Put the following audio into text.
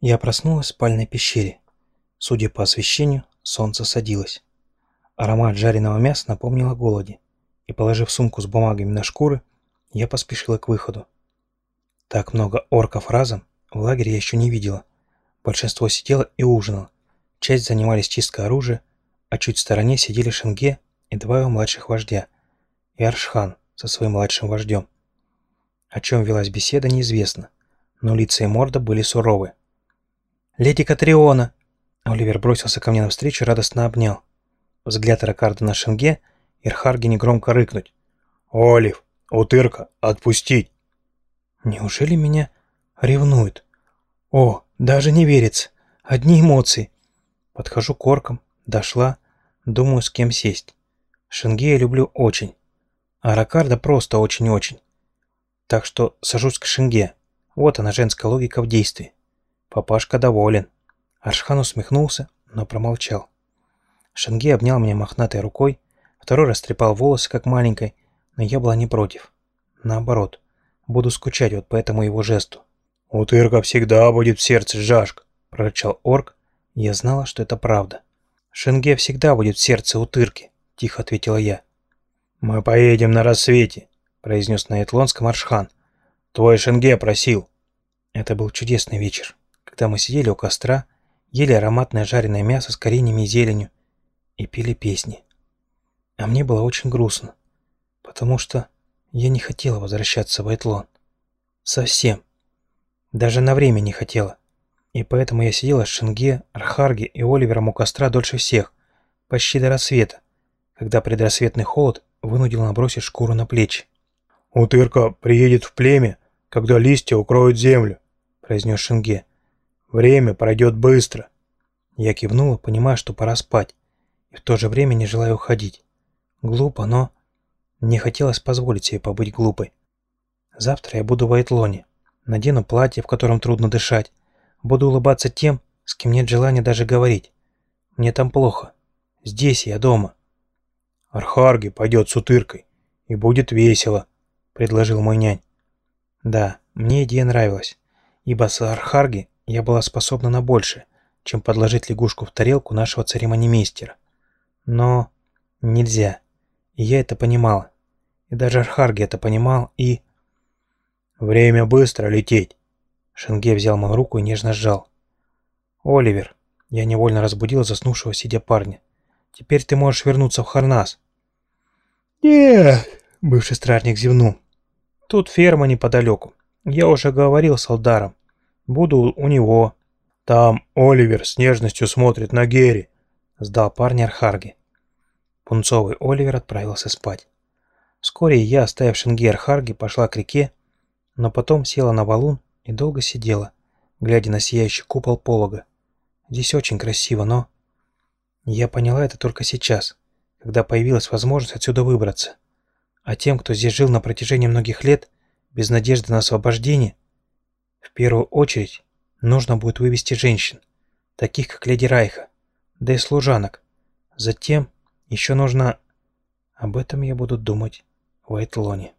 Я проснулась в спальной пещере. Судя по освещению, солнце садилось. Аромат жареного мяса напомнил о голоде, и, положив сумку с бумагами на шкуры, я поспешила к выходу. Так много орков разом в лагере я еще не видела. Большинство сидело и ужинало. Часть занимались чисткой оружия, а чуть в стороне сидели Шенге и два его младших вождя, и Аршхан со своим младшим вождем. О чем велась беседа, неизвестно, но лица и морда были суровы. «Леди Катриона!» Оливер бросился ко мне навстречу и радостно обнял. Взгляд Ракарда на Шенге, и Рхарги негромко рыкнуть. «Олив, утырка, отпустить!» Неужели меня ревнует? О, даже не верится. Одни эмоции. Подхожу к оркам, дошла, думаю, с кем сесть. Шенге я люблю очень, а Ракарда просто очень-очень. Так что сажусь к Шенге. Вот она, женская логика в действии. Папашка доволен. Аршхан усмехнулся, но промолчал. Шенге обнял меня мохнатой рукой, второй растрепал волосы, как маленькой, но я была не против. Наоборот, буду скучать вот по этому его жесту. «Утырка всегда будет в сердце, Жашк», — прорычал орк. Я знала, что это правда. «Шенге всегда будет в сердце утырки», — тихо ответила я. «Мы поедем на рассвете», — произнес на Этлонском Аршхан. «Твой Шенге просил». Это был чудесный вечер когда мы сидели у костра, ели ароматное жареное мясо с коренями и зеленью и пели песни. А мне было очень грустно, потому что я не хотела возвращаться в Айтлон. Совсем. Даже на время не хотела. И поэтому я сидела с Шенге, Архарги и Оливером у костра дольше всех, почти до рассвета, когда предрассветный холод вынудил набросить шкуру на плечи. «Утырка приедет в племя, когда листья укроют землю», — произнес Шенге. Время пройдет быстро. Я кивнула, понимая, что пора спать, и в то же время не желая уходить. Глупо, но... Мне хотелось позволить себе побыть глупой. Завтра я буду в Айтлоне. Надену платье, в котором трудно дышать. Буду улыбаться тем, с кем нет желания даже говорить. Мне там плохо. Здесь я дома. Архарги пойдет с утыркой, и будет весело, предложил мой нянь. Да, мне идея нравилась, ибо с Архарги я была способна на больше, чем подложить лягушку в тарелку нашего церемонимейстера. Но нельзя. И я это понимала. И даже Архарги это понимал, и... «Время быстро лететь!» Шенге взял мою руку и нежно сжал. «Оливер!» Я невольно разбудила заснувшего сидя парня. «Теперь ты можешь вернуться в Харнас». «Нет!» — бывший стражник зевнул. «Тут ферма неподалеку. Я уже говорил с Алдаром. Буду у него. Там Оливер с нежностью смотрит на Герри, сдал парня Архарги. Пунцовый Оливер отправился спать. Вскоре я, оставив Шенгер Архарги, пошла к реке, но потом села на валун и долго сидела, глядя на сияющий купол полога. Здесь очень красиво, но... Я поняла это только сейчас, когда появилась возможность отсюда выбраться. А тем, кто здесь жил на протяжении многих лет, без надежды на освобождение, в первую очередь нужно будет вывести женщин, таких как леди Райха, да и служанок. Затем еще нужно... Об этом я буду думать в Айтлоне.